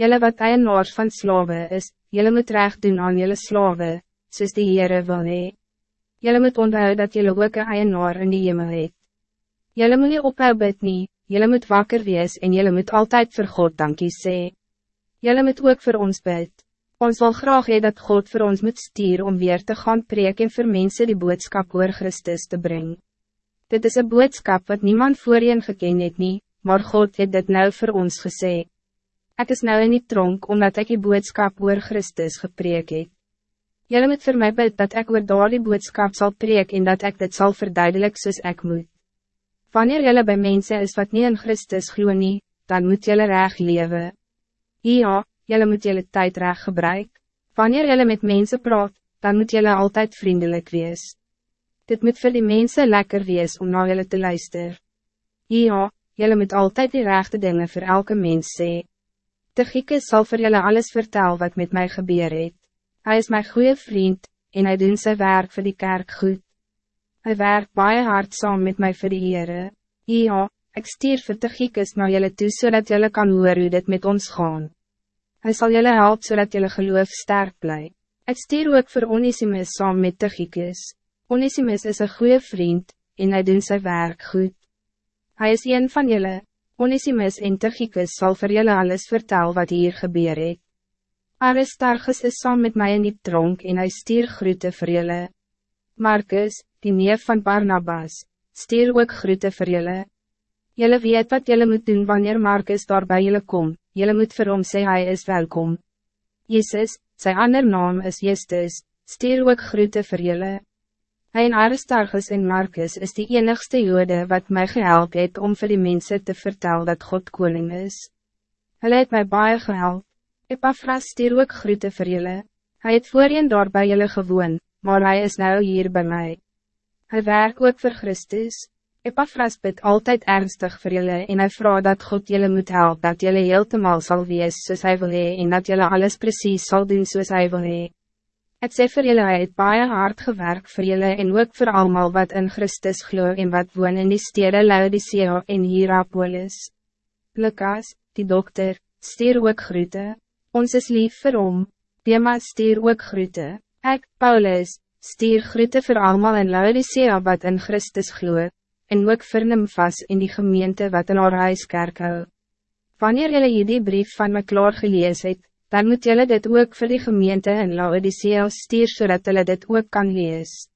Jelle wat eienaars van slaven is, jelle moet recht doen aan jelle slaven, soos die Heere wil hee. Jelle moet onthou dat jelle ook een eienaar in die hemel het. Jelle moet nie ophou bid nie, jelle moet wakker wees en jelle moet altijd voor God dankie sê. Jelle moet ook voor ons bid. Ons wil graag hee dat God voor ons moet stier om weer te gaan preek en vir mense die boodskap oor Christus te brengen. Dit is een boodskap wat niemand voorheen geken het nie, maar God het dit nou voor ons gesê. Ik is nou in die tronk omdat ik die boodskap oor Christus gepreek het. Julle moet vir my bid dat ik oor daar die boodskap zal preek en dat ik dit zal verduidelik soos ek moet. Wanneer julle bij mensen is wat niet in Christus glo nie, dan moet julle reg lewe. Ja, julle moet julle tijd reg gebruik. Wanneer julle met mensen praat, dan moet julle altijd vriendelijk wees. Dit moet voor die mensen lekker wees om naar julle te luisteren. Ja, julle moet altijd die rechte dingen voor elke mens sê. Tychicus zal voor julle alles vertellen wat met mij gebeur het. Hij is mijn goede vriend, en hij doet zijn werk voor die kerk goed. Hij werkt baie hard saam met mij voor die Heere. Ja, ik stier vir Tychicus naar julle toe, zodat so julle kan hoor hoe dit met ons gaan. Hij zal julle helpen zodat julle geloof sterk bly. Ik stier ook voor Onesimus saam met Tychicus. Onesimus is een goede vriend, en hij doet zijn werk goed. Hij is een van jullie. Onesimus en Tychicus zal voor jullie alles vertellen wat hier gebeur het. Aristarchus is saam met mij in die tronk en hij stier groete voor jullie. Marcus, die neef van Barnabas, stier ook groete voor jullie. Jullie weet wat jullie moet doen wanneer Marcus daar bij jullie komt. Jullie moet vir hom sê hy is welkom. Jezus, zijn ander naam is Justus, stier ook groete voor jullie. Hij en Aristarchus en Marcus is die enigste jode wat mij gehelp het om voor die mensen te vertellen dat God koning is. Hij het mij baie gehelp. Epaphras stuur ook groete vir julle. Hy het voorheen daar by julle gewoon, maar hij is nou hier bij mij. Hij werk ook voor Christus. Epaphras bid altijd ernstig voor julle en hij vraagt dat God julle moet helpen dat julle heeltemal sal wees soos hy wil hee en dat julle alles precies zal doen soos hy wil hee. Het sê vir julle, hy het baie hard gewerk vir julle en ook vir almal wat in Christus glo en wat woon in die stede Laodicea en Hierapolis. Lucas, die dokter, stuur ook groete. Ons is lief vir hom. Dema stuur ook groete. Ek, Paulus, stuur groete vir almal in Laodicea wat in Christus glo, en ook vir Nimfas in die gemeente wat in haar huiskerk hou. Wanneer julle hierdie brief van my klaar gelees het, dan moet jullie dit ook voor die gemeente in Laodicea stuur, zodat jullie dit ook kan lees.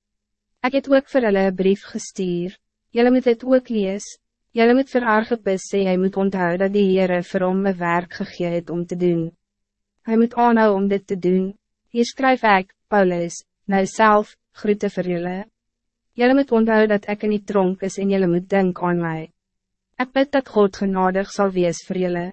Ik heb ook voor hulle een brief gestuur. Jullie moet dit ook lees. Jullie moet vir Argebus sê, hy moet onthou dat die Heere vir hom een werk gegee het om te doen. Hij moet aanhou om dit te doen. Hier skryf ik, Paulus, nou self, groete vir jullie. Jullie moet onthou dat ik in die tronk is en jullie moet denken aan mij. Ik bid dat God genadig zal wees voor jullie.